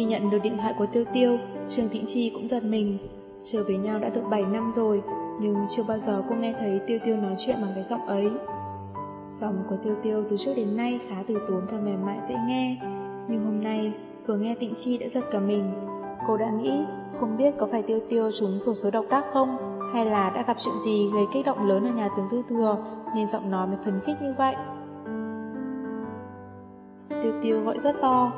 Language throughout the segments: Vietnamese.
Khi nhận được điện thoại của Tiêu Tiêu, Trương Tĩnh Chi cũng giật mình. Trở với nhau đã được 7 năm rồi, nhưng chưa bao giờ cô nghe thấy Tiêu Tiêu nói chuyện bằng cái giọng ấy. Giọng của Tiêu Tiêu từ trước đến nay khá từ tốn và mềm mại dễ nghe, nhưng hôm nay vừa nghe tịnh Chi đã giật cả mình. Cô đã nghĩ không biết có phải Tiêu Tiêu trúng sổ số độc đắc không, hay là đã gặp chuyện gì gây kích động lớn ở nhà tướng Tư Thừa nên giọng nói mới phấn khích như vậy. Tiêu Tiêu gọi rất to.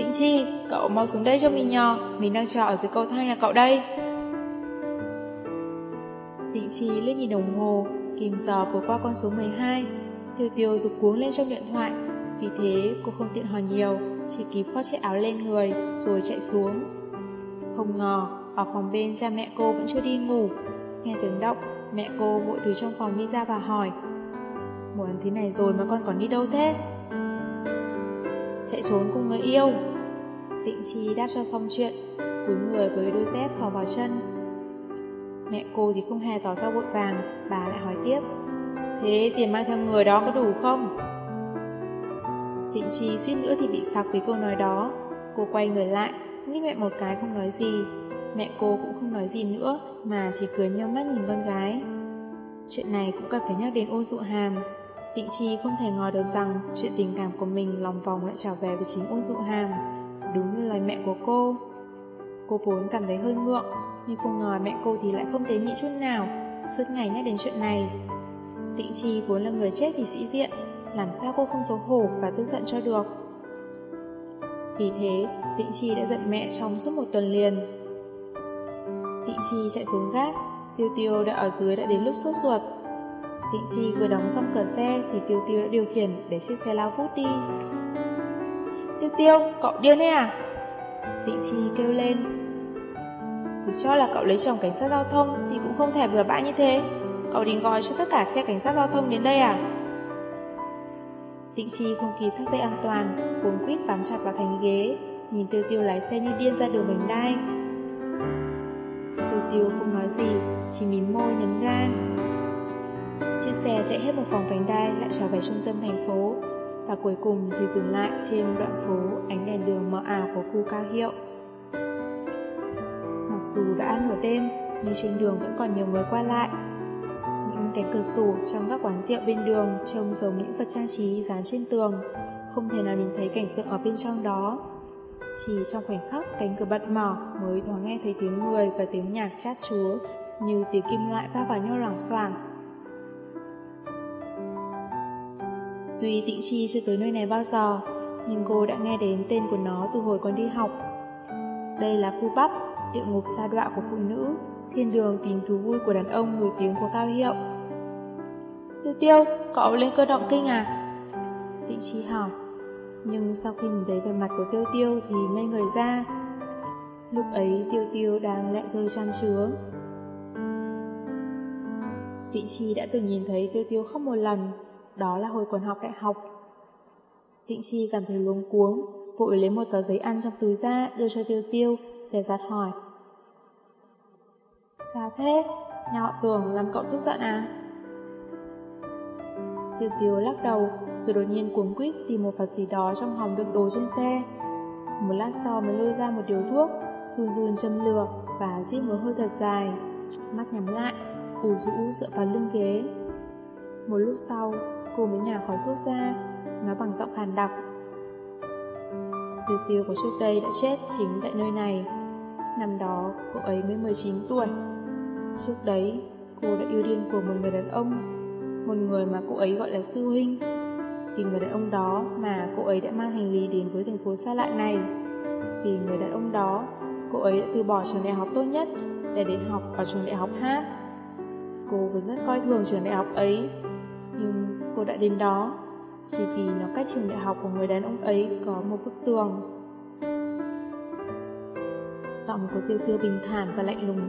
Tĩnh Chi, cậu mau xuống đây cho mình nhò, mình đang chờ ở dưới cầu thang nhà cậu đây. Tĩnh Chi liếc nhìn đồng hồ, kìm giò vừa qua con số 12. Tiêu Tiêu rụt cuống lên trong điện thoại, vì thế cô không tiện hỏi nhiều, chỉ kịp khoác chiếc áo lên người rồi chạy xuống. Không ngờ, ở phòng bên cha mẹ cô vẫn chưa đi ngủ. Nghe tiếng động, mẹ cô vội từ trong phòng đi ra và hỏi Muốn thế này rồi mà con còn đi đâu thế? Chạy trốn cùng người yêu. Tịnh Chi đáp cho xong chuyện, cúi người với đôi dép sò vào chân. Mẹ cô thì không hề tỏ ra vội vàng, bà lại hỏi tiếp. Thế tiền mang theo người đó có đủ không? Tịnh Chi suýt nữa thì bị sặc với câu nói đó. Cô quay người lại, nghĩ mẹ một cái không nói gì. Mẹ cô cũng không nói gì nữa mà chỉ cười nheo mắt nhìn con gái. Chuyện này cũng cần phải nhắc đến ô dụ hàm. Tịnh Chi không thể ngờ được rằng chuyện tình cảm của mình lòng vòng lại trở về với chính Ôn dụ hàm. Đúng như lời mẹ của cô. Cô vốn cảm thấy hơi ngượng, nhưng không ngờ mẹ cô thì lại không tế nhị chút nào, suốt ngày nhắc đến chuyện này. Tịnh Chi vốn là người chết vì sĩ diện, làm sao cô không xấu hổ và tức giận cho được. Vì thế, Tịnh Chi đã giận mẹ trong suốt một tuần liền. Tịnh Chi chạy xuống gác, Tiêu Tiêu đã ở dưới đã đến lúc sốt ruột. Tịnh Chi vừa đóng xong cửa xe thì Tiêu Tiêu đã điều khiển để chiếc xe lao vút đi. Tiêu Tiêu, cậu điên đấy à? Tịnh Chi kêu lên. Cứ cho là cậu lấy chồng cảnh sát giao thông thì cũng không thể vừa bãi như thế. Cậu định gọi cho tất cả xe cảnh sát giao thông đến đây à? Tịnh Chi không kịp thắt dây an toàn, cuốn quýt bám chặt vào thành ghế, nhìn Tiêu Tiêu lái xe như điên ra đường vành đai. Tiêu Tiêu không nói gì, chỉ mím môi nhấn ga. Chiếc xe chạy hết một vòng vành đai lại trở về trung tâm thành phố, và cuối cùng thì dừng lại trên đoạn phố ánh đèn đường mờ ảo của khu cao hiệu. Mặc dù đã ăn nửa đêm, nhưng trên đường vẫn còn nhiều người qua lại. Những cánh cửa sổ trong các quán rượu bên đường trông giống những vật trang trí dán trên tường, không thể nào nhìn thấy cảnh tượng ở bên trong đó. Chỉ trong khoảnh khắc cánh cửa bật mở mới thoáng nghe thấy tiếng người và tiếng nhạc chát chúa như tiếng kim loại va vào nhau loảng xoảng. Tuy Tịnh Chi chưa tới nơi này bao giờ, nhưng cô đã nghe đến tên của nó từ hồi còn đi học. Đây là khu bắp, địa ngục sa đọa của phụ nữ, thiên đường tìm thú vui của đàn ông nổi tiếng của cao hiệu. Tiêu tiêu, cậu lên cơ động kinh à? Tịnh Chi hỏi. Nhưng sau khi nhìn thấy vẻ mặt của tiêu tiêu thì ngây người ra. Lúc ấy tiêu tiêu đang lẹ rơi chăn chứa. Tịnh Chi đã từng nhìn thấy tiêu tiêu khóc một lần, đó là hồi còn học đại học. Tịnh Chi cảm thấy luống cuống, vội lấy một tờ giấy ăn trong túi ra đưa cho tiêu tiêu, dè dặt hỏi. Sao thế? Nhà họ tưởng làm cậu tức giận à? Tiêu tiêu lắc đầu, rồi đột nhiên cuống quýt tìm một vật gì đó trong hòm đựng đồ trên xe. Một lát sau mới lôi ra một điều thuốc, run run châm lửa và rít một hơi thật dài, mắt nhắm lại, ủ rũ dựa vào lưng ghế. Một lúc sau, cùng với nhà khói thuốc ra, nói bằng giọng khàn đặc. Tiêu tiêu của trước đây đã chết chính tại nơi này. Năm đó, cô ấy mới 19 tuổi. Trước đấy, cô đã yêu điên của một người đàn ông một người mà cô ấy gọi là sư huynh. Vì người đàn ông đó mà cô ấy đã mang hành lý đến với thành phố xa lạ này. Vì người đàn ông đó, cô ấy đã từ bỏ trường đại học tốt nhất để đến học ở trường đại học hát. Cô vẫn rất coi thường trường đại học ấy, nhưng cô đã đến đó chỉ vì nó cách trường đại học của người đàn ông ấy có một bức tường. Giọng của tiêu tiêu bình thản và lạnh lùng,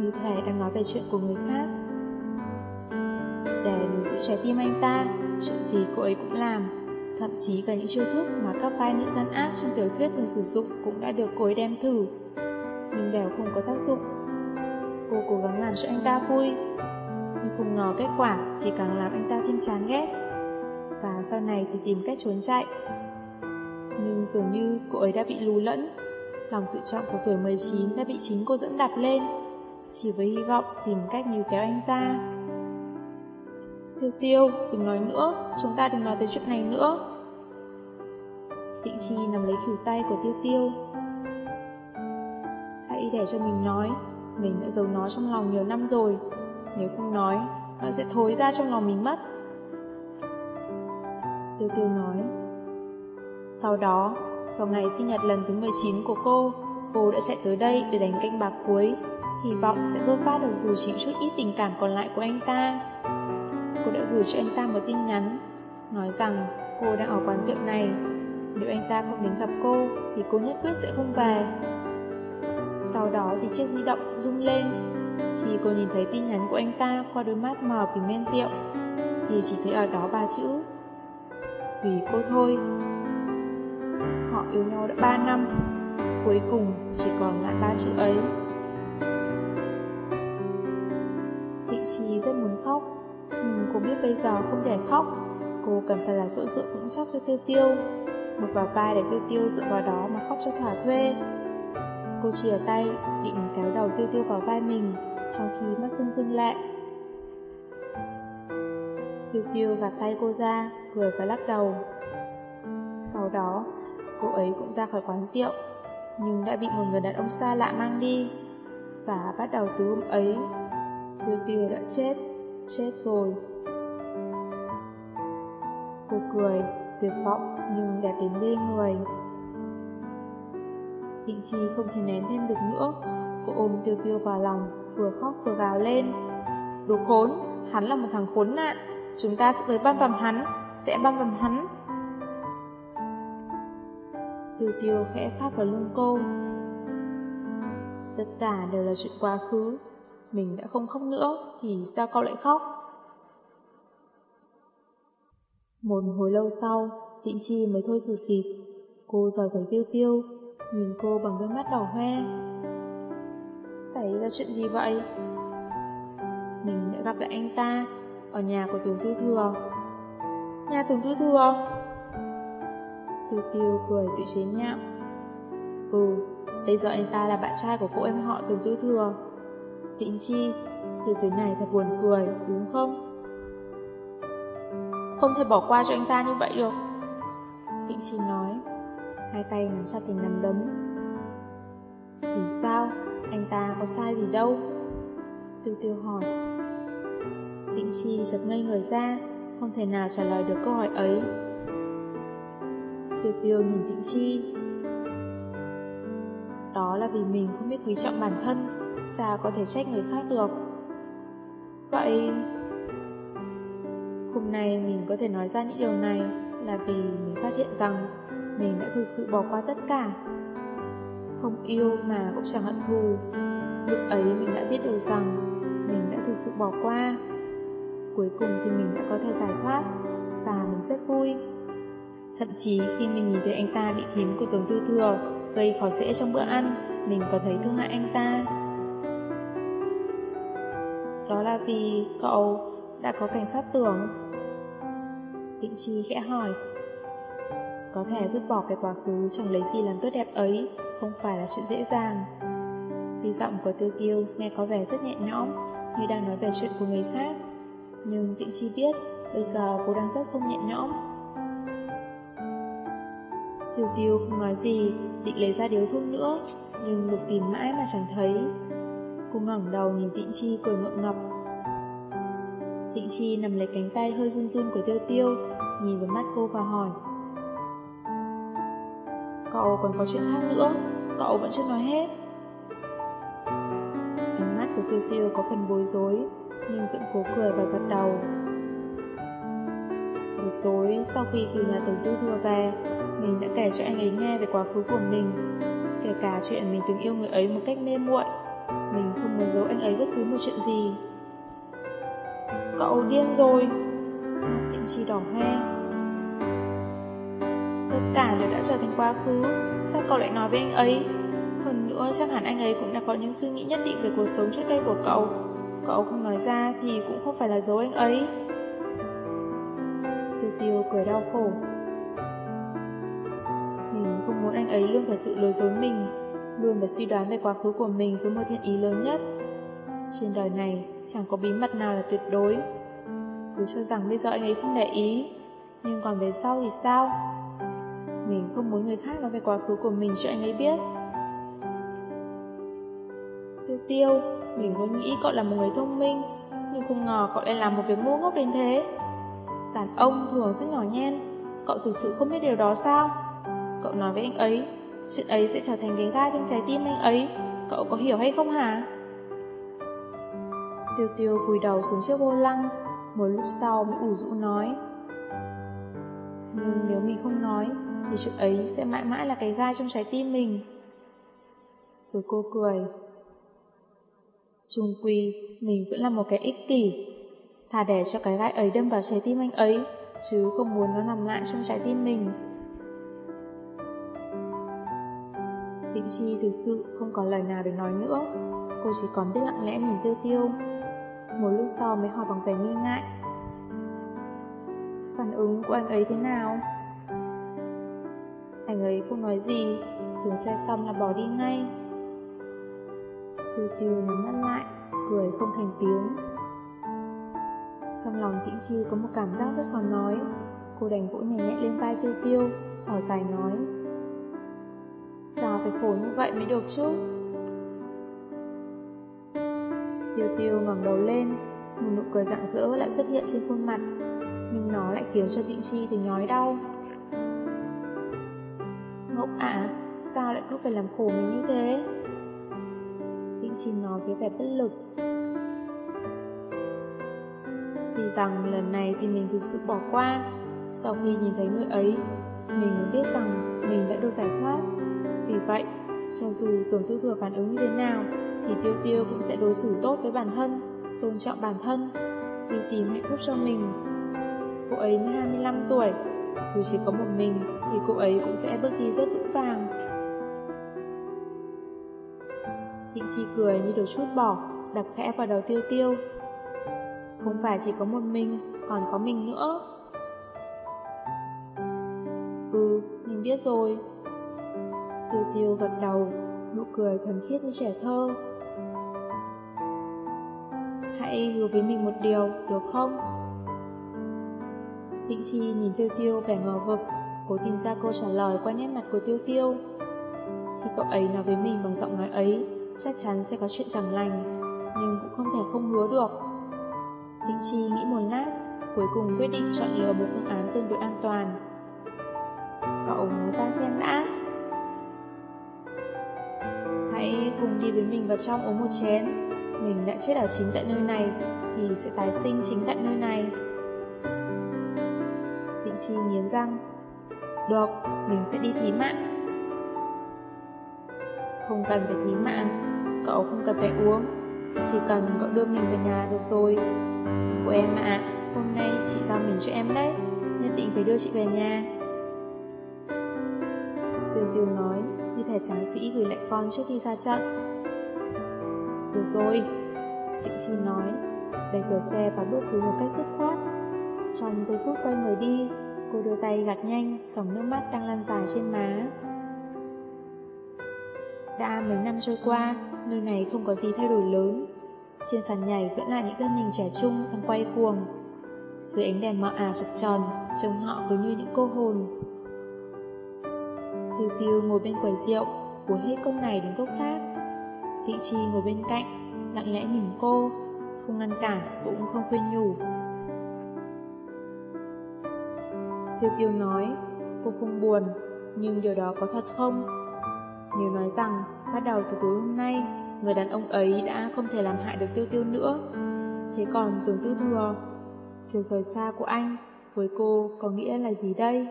như thể đang nói về chuyện của người khác để nuôi giữ trái tim anh ta, chuyện gì cô ấy cũng làm. Thậm chí cả những chiêu thức mà các vai nữ gian ác trong tiểu thuyết thường sử dụng cũng đã được cô ấy đem thử. Nhưng đều không có tác dụng. Cô cố gắng làm cho anh ta vui, nhưng không ngờ kết quả chỉ càng làm anh ta thêm chán ghét. Và sau này thì tìm cách trốn chạy. Nhưng dường như cô ấy đã bị lù lẫn. Lòng tự trọng của tuổi 19 đã bị chính cô dẫn đạp lên. Chỉ với hy vọng tìm cách níu kéo anh ta. Tiêu tiêu, đừng nói nữa. Chúng ta đừng nói tới chuyện này nữa. Tịnh Chi nằm lấy khỉu tay của tiêu tiêu. Hãy để cho mình nói. Mình đã giấu nó trong lòng nhiều năm rồi. Nếu không nói Nó sẽ thối ra trong lòng mình mất. Tiêu tiêu nói, Sau đó, Vào ngày sinh nhật lần thứ 19 của cô Cô đã chạy tới đây để đánh canh bạc cuối. Hy vọng sẽ vớt phát được dù chỉ chút ít tình cảm còn lại của anh ta. Cô đã gửi cho anh ta một tin nhắn, Nói rằng cô đang ở quán rượu này. Nếu anh ta không đến gặp cô, Thì cô nhất quyết sẽ không về. Sau đó thì chiếc di động rung lên. Khi cô nhìn thấy tin nhắn của anh ta Qua đôi mắt mờ vì men rượu, Thì chỉ thấy ở đó ba chữ. Vì cô thôi. Họ yêu nhau đã 3 năm, Cuối cùng chỉ còn lại ba chữ ấy. Thị Trì rất muốn khóc, Nhưng cô biết bây giờ không thể khóc. Cô cần phải là chỗ dựa vững chắc cho tiêu tiêu, Một vào vai để tiêu tiêu dựa vào đó mà khóc cho thỏa thuê. Cô chìa tay, định kéo đầu tiêu tiêu vào vai mình. Trong khi mắt dưng dưng lại. Tiêu tiêu gạt tay cô ra, Cười và lắc đầu. Sau đó, Cô ấy cũng ra khỏi quán rượu, Nhưng đã bị một người đàn ông xa lạ mang đi Và bắt đầu từ hôm ấy Tiêu tiêu đã chết Chết rồi. Cô cười, Tuyệt vọng nhưng đẹp đến ghê người. Tịnh Chi không thể nén thêm được nữa, Cô ôm tiêu tiêu vào lòng. Vừa khóc vừa gào lên. Đồ khốn, hắn là một thằng khốn nạn. Chúng ta sẽ tới băm vằm hắn Sẽ băm vằm hắn. Tiêu tiêu khẽ phát vào lưng cô. Tất cả đều là chuyện quá khứ. Mình đã không khóc nữa Thì sao cậu lại khóc? Một hồi lâu sau Tịnh Chi mới thôi sụt xịt Cô dòi với tiêu tiêu Nhìn cô bằng đôi mắt đỏ hoe. Xảy ra chuyện gì vậy? Mình đã gặp lại anh ta Ở nhà của Tường Tư Thừa. Nhà Tường Tư Thừa? Tư tiêu cười tự chế nhạo. Ừ Bây giờ anh ta là bạn trai của cô em họ Tường Tư Thừa. Tịnh Chi, Thế giới này thật buồn cười, đúng không? Không thể bỏ qua cho anh ta như vậy được. Tịnh Chi nói, Hai tay nắm chặt tình nắm đấm. Vì sao? Anh ta có sai gì đâu? Tiêu tiêu hỏi. Tịnh Chi giật ngây người ra, Không thể nào trả lời được câu hỏi ấy. Tiêu tiêu nhìn Tịnh Chi Đó là vì mình không biết quý trọng bản thân, Sao có thể trách người khác được? Vậy, Hôm nay mình có thể nói ra những điều này Là vì mình phát hiện rằng Mình đã thực sự bỏ qua tất cả. Không yêu mà cũng chẳng hận thù. Lúc ấy mình đã biết được rằng Mình đã thực sự bỏ qua. Cuối cùng thì mình đã có thể giải thoát Và mình rất vui. Thậm chí khi mình nhìn thấy anh ta bị thím của tường tư thừa Gây khó dễ trong bữa ăn, Mình còn thấy thương hại anh ta. Đó là vì cậu đã có cảnh sát tưởng. Tịnh Chi khẽ hỏi có thể vứt bỏ cái quá khứ chẳng lấy gì làm tốt đẹp ấy Không phải là chuyện dễ dàng. Vì giọng của tiêu tiêu nghe có vẻ rất nhẹ nhõm Như đang nói về chuyện của người khác. Nhưng Tịnh Chi biết Bây giờ cô đang rất không nhẹ nhõm. Tiêu tiêu không nói gì Định lấy ra điếu thuốc nữa Nhưng lục tìm mãi mà chẳng thấy. Cô ngẩng đầu nhìn Tịnh Chi cười ngượng ngập. Tịnh Chi nằm lấy cánh tay hơi run run của Tiêu Tiêu, nhìn vào mắt cô và hỏi. Cậu còn có chuyện khác nữa, cậu vẫn chưa nói hết. Ánh mắt của Tiêu Tiêu có phần bối rối, nhưng vẫn cố cười và gật đầu. Buổi tối, sau khi từ nhà tổng tư thừa về, mình đã kể cho anh ấy nghe về quá khứ của mình, kể cả chuyện mình từng yêu người ấy một cách mê muội. Mình không muốn giấu anh ấy bất cứ một chuyện gì. Cậu điên rồi Tịnh chi đỏ hoe đã trở thành quá khứ Sao cậu lại nói với anh ấy Hơn nữa chắc hẳn anh ấy cũng đã có những suy nghĩ nhất định Về cuộc sống trước đây của cậu Cậu không nói ra thì cũng không phải là giấu anh ấy Tiêu tiêu cười đau khổ muốn anh ấy luôn phải tự lừa dối mình, luôn phải suy đoán về quá khứ của mình với một thiện ý lớn nhất. Trên đời này chẳng có bí mật nào là tuyệt đối. Cứ cho rằng bây giờ anh ấy không để ý, nhưng còn về sau thì sao? Mình không muốn người khác nói về quá khứ của mình cho anh ấy biết. Tiêu tiêu, mình có nghĩ cậu là một người thông minh, nhưng không ngờ cậu lại làm một việc ngu ngốc đến thế. Đàn ông thường rất nhỏ nhen, cậu thực sự không biết điều đó sao? Cậu nói với anh ấy, chuyện ấy sẽ trở thành cái gai trong trái tim anh ấy, cậu có hiểu hay không hả? Tiêu tiêu vùi đầu xuống chiếc vô lăng, một lúc sau mới ủ rũ nói. Nhưng nếu mình không nói, thì chuyện ấy sẽ mãi mãi là cái gai trong trái tim mình. Rồi cô cười. Trung quy, mình vẫn là một cái ích kỷ. Thà để cho cái gai ấy đâm vào trái tim anh ấy, chứ không muốn nó nằm lại trong trái tim mình. Tịnh Chi thực sự không có lời nào để nói nữa. Cô chỉ còn biết lặng lẽ nhìn tiêu tiêu. Một lúc sau mới hỏi bằng vẻ nghi ngại. Phản ứng của anh ấy thế nào? Anh ấy không nói gì, xuống xe xong là bỏ đi ngay. Tiêu tiêu nhắm mắt lại, cười không thành tiếng. Trong lòng Tĩnh Chi có một cảm giác rất khó nói. Cô đành vỗ nhẹ nhẹ lên vai tiêu tiêu, thở dài nói. Sao phải khổ như vậy mới được chứ? Tiêu tiêu ngẩng đầu lên, một nụ cười rạng rỡ lại xuất hiện trên khuôn mặt, nhưng nó lại khiến cho Tịnh Chi thì nhói đau. Cứ phải làm khổ mình như thế? Tịnh xin nói với vẻ bất lực. thì rằng lần này thì mình thực sự bỏ qua, sau khi nhìn thấy người ấy, mình mới biết rằng mình đã được giải thoát. Vì vậy, cho dù tưởng tư thừa phản ứng như thế nào, thì Tiêu Tiêu cũng sẽ đối xử tốt với bản thân, tôn trọng bản thân, đi tìm hạnh phúc cho mình. Cô ấy mới 25 tuổi, dù chỉ có một mình thì cô ấy cũng sẽ bước đi rất vững vàng. Tịnh Chi cười như được chút bỏ, đập khẽ vào đầu Tiêu Tiêu. Không phải chỉ có một mình, còn có mình nữa. Ừ, mình biết rồi. Tiêu tiêu gật đầu, nụ cười thuần khiết như trẻ thơ. Hãy hứa với mình một điều, được không? Tịnh Chi nhìn Tiêu Tiêu vẻ ngờ vực, cố tìm ra câu trả lời qua nét mặt của Tiêu Tiêu. Khi cậu ấy nói với mình bằng giọng nói ấy, chắc chắn sẽ có chuyện chẳng lành, nhưng cũng không thể không hứa được. Tịnh Chi nghĩ một lát, cuối cùng quyết định chọn lựa một phương án tương đối an toàn. Cậu nói ra xem đã. Hãy cùng đi với mình vào trong uống một chén. Mình đã chết ở chính tại nơi này, thì sẽ tái sinh chính tại nơi này. Tịnh Chi nghiến răng. Được, mình sẽ đi thí mạng. Không cần phải thí mạng, cậu không cần phải uống. Chỉ cần cậu đưa mình về nhà được rồi. Của em ạ, hôm nay chị giao mình cho em đấy, nhất định phải đưa chị về nhà. Tiêu tiêu nói, như thể tráng sĩ gửi lại con trước khi ra trận. Được rồi, Tịnh Chi nói, đẩy cửa xe và bước xuống một cách dứt khoát. Trong giây phút quay người đi, cô đưa tay gạt nhanh, dòng nước mắt đang lan dài trên má. Đã mấy năm trôi qua, nơi này không có gì thay đổi lớn. Trên sàn nhảy vẫn là những thân hình trẻ trung đang quay cuồng. Dưới ánh đèn mờ ảo chập tròn, trông họ cứ như những cô hồn. Tiêu tiêu ngồi bên quầy rượu, của hết cốc này đến cốc khác. Thị Chi ngồi bên cạnh, lặng lẽ nhìn cô, không ngăn cản cũng không khuyên nhủ. Tiêu tiêu nói, cô không buồn, nhưng điều đó có thật không? Nếu nói rằng, bắt đầu từ tối hôm nay, người đàn ông ấy đã không thể làm hại được tiêu tiêu nữa. Thế còn tưởng tư thừa, chuyện rời xa của anh với cô có nghĩa là gì đây?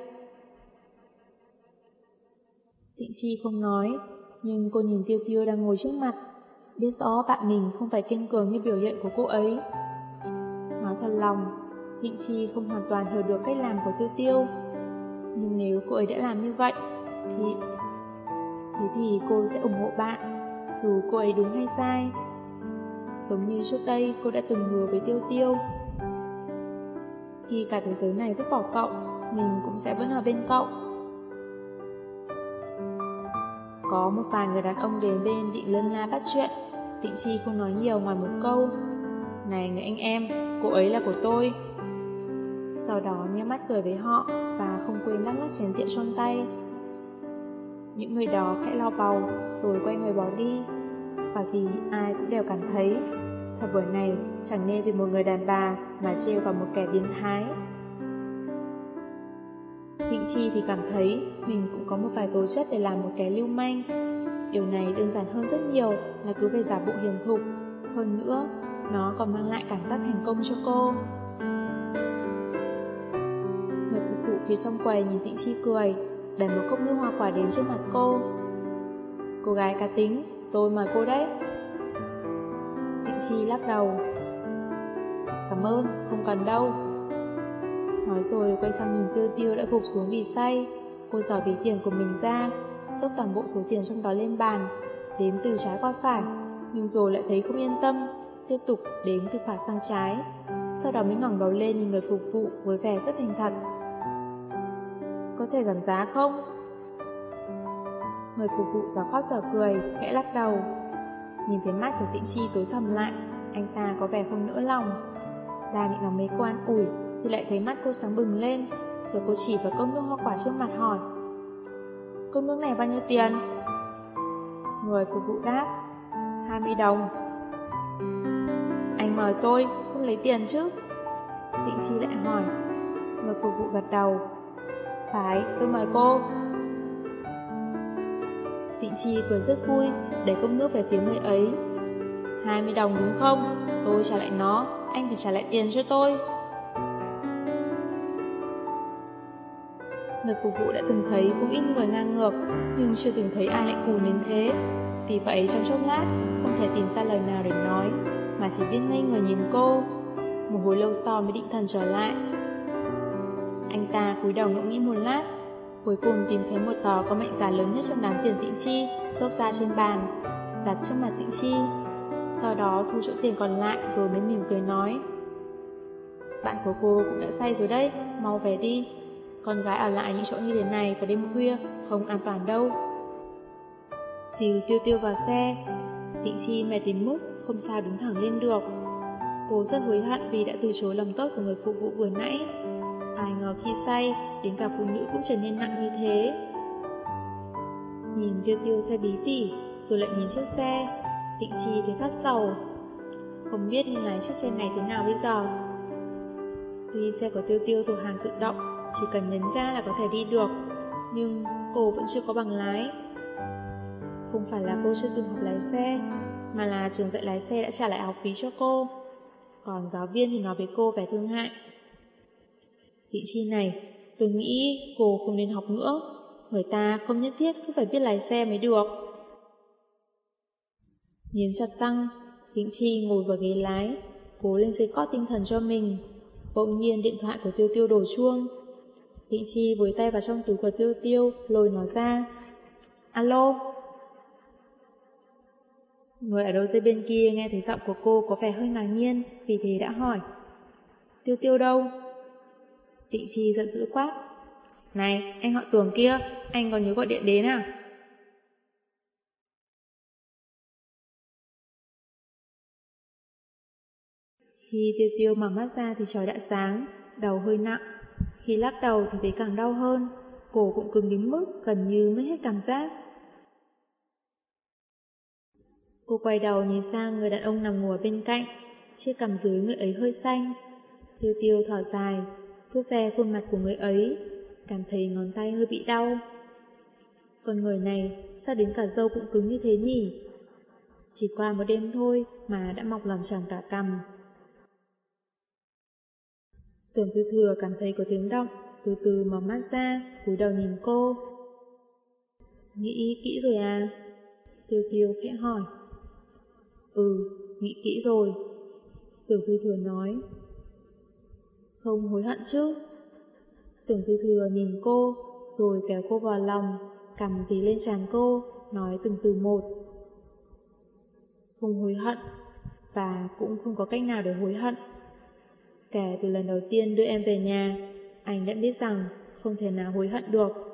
Tịnh Chi không nói, nhưng cô nhìn tiêu tiêu đang ngồi trước mặt, biết rõ bạn mình không phải kiên cường như biểu hiện của cô ấy. Nói thật lòng, Tịnh Chi không hoàn toàn hiểu được cách làm của tiêu tiêu. Nhưng nếu cô ấy đã làm như vậy, thì... Thế thì cô sẽ ủng hộ bạn, dù cô ấy đúng hay sai. Giống như trước đây cô đã từng hứa với tiêu tiêu. Khi cả thế giới này vứt bỏ cậu, mình cũng sẽ vẫn ở bên cậu. Có một vài người đàn ông đến bên định lân la bắt chuyện, Tịnh Chi không nói nhiều ngoài một câu. Này người anh em, cô ấy là của tôi. Sau đó nhé mắt cười với họ và không quên lắc lắc chén rượu trong tay. Những người đó khẽ lau bầu rồi quay người bỏ đi. Và vì ai cũng đều cảm thấy Thời buổi này chẳng nên vì một người đàn bà mà trêu vào một kẻ biến thái. Thịnh Chi thì cảm thấy mình cũng có một vài tố chất để làm một kẻ lưu manh. Điều này đơn giản hơn rất nhiều là cứ về giả bộ hiền thục. Hơn nữa, nó còn mang lại cảm giác thành công cho cô. Người phục vụ phía trong quầy nhìn Thịnh Chi cười, đẩy một cốc nước hoa quả đến trước mặt cô. Cô gái cá tính, tôi mời cô đấy. Tịnh Chi lắc đầu. Cảm ơn, không cần đâu. Nói rồi quay sang nhìn tiêu tiêu đã gục xuống vì say. Cô giỏ ví tiền của mình ra, dốc toàn bộ số tiền trong đó lên bàn, đếm từ trái qua phải, nhưng rồi lại thấy không yên tâm, tiếp tục đếm từ phải sang trái. Sau đó mới ngẩng đầu lên nhìn người phục vụ với vẻ rất thành thật. Có thể giảm giá không? Người phục vụ gió khóc giở cười, khẽ lắc đầu. Nhìn thấy mắt của tịnh chi tối sầm lại, anh ta có vẻ không nỡ lòng. Đang định nói mấy cô an ủi, thì lại thấy mắt cô sáng bừng lên, rồi cô chỉ vào cốc nước hoa quả trước mặt hỏi. Cốc nước này bao nhiêu tiền? Người phục vụ đáp, 20 đồng. Anh mời tôi, không lấy tiền chứ? Tịnh Chi lại hỏi. Người phục vụ gật đầu. Phải, tôi mời cô. Tịnh Chi cười rất vui, để cốc nước về phía người ấy. 20 đồng đúng không? Tôi trả lại nó, anh phải trả lại tiền cho tôi. Người phục vụ đã từng thấy không ít người ngang ngược, nhưng chưa từng thấy ai lại cù đến thế. Vì vậy trong chốc lát, không thể tìm ra lời nào để nói, mà chỉ biết ngây người nhìn cô. Một hồi lâu sau mới định thần trở lại. Anh ta cúi đầu ngẫm nghĩ một lát, cuối cùng tìm thấy một tờ có mệnh giá lớn nhất trong đám tiền tịnh chi, dốc ra trên bàn, đặt trước mặt tịnh chi. Sau đó thu chỗ tiền còn lại rồi mới mỉm cười nói. Bạn của cô cũng đã say rồi đấy, mau về đi. Con gái ở lại những chỗ như thế này vào đêm khuya, không an toàn đâu. Dìu tiêu tiêu vào xe, tịnh chi mệt đến mức không sao đứng thẳng lên được. Cô rất hối hận vì đã từ chối lòng tốt của người phụ vụ vừa nãy. Ai ngờ khi say, đến cả phụ nữ cũng trở nên nặng như thế. Nhìn tiêu tiêu xe bí tỉ, rồi lại nhìn chiếc xe, tịnh chi thấy phát sầu. Không biết nên lái chiếc xe này thế nào bây giờ. Tuy xe của tiêu tiêu thuộc hàng tự động, chỉ cần nhấn ga là có thể đi được, nhưng cô vẫn chưa có bằng lái. Không phải là cô chưa từng học lái xe, mà là trường dạy lái xe đã trả lại học phí cho cô. Còn giáo viên thì nói với cô vẻ thương hại. Vị chi này, tôi nghĩ cô không nên học nữa. Người ta không nhất thiết cứ phải biết lái xe mới được. Nghiến chặt răng, Tĩnh Chi ngồi vào ghế lái, cố lên dây cót tinh thần cho mình. Bỗng nhiên điện thoại của Tiêu Tiêu đổ chuông. Tĩnh Chi với tay vào trong túi của Tiêu Tiêu, lôi nó ra. Alo? Người ở đầu dây bên kia nghe thấy giọng của cô có vẻ hơi ngạc nhiên, vì thế đã hỏi. Tiêu Tiêu đâu? Tịnh Chi giận dữ quát. Này, anh họ tuồng kia, anh còn nhớ gọi điện đến à? Khi tiêu tiêu mở mắt ra thì trời đã sáng, đầu hơi nặng. Khi lắc đầu thì thấy càng đau hơn, cổ cũng cứng đến mức gần như mất hết cảm giác. Cô quay đầu nhìn sang người đàn ông nằm ngồi bên cạnh, chiếc cằm dưới người ấy hơi xanh. Tiêu tiêu thở dài, vuốt ve khuôn mặt của người ấy, cảm thấy ngón tay hơi bị đau. Con người này sao đến cả dâu cũng cứng như thế nhỉ? Chỉ qua một đêm thôi mà đã mọc làm chàng cả cằm. Tưởng Tư Thừa cảm thấy có tiếng động, từ từ mở mắt ra, cúi đầu nhìn cô. Nghĩ kỹ rồi à? Tiêu Tiêu khẽ hỏi. Ừ, nghĩ kỹ rồi. Tưởng Tư Thừa nói. Không hối hận chứ? Tưởng Thư Thừa nhìn cô, rồi kéo cô vào lòng, cầm tí lên tràn cô, nói từng từ một. Không hối hận, và cũng không có cách nào để hối hận. Kể từ lần đầu tiên đưa em về nhà, anh đã biết rằng không thể nào hối hận được.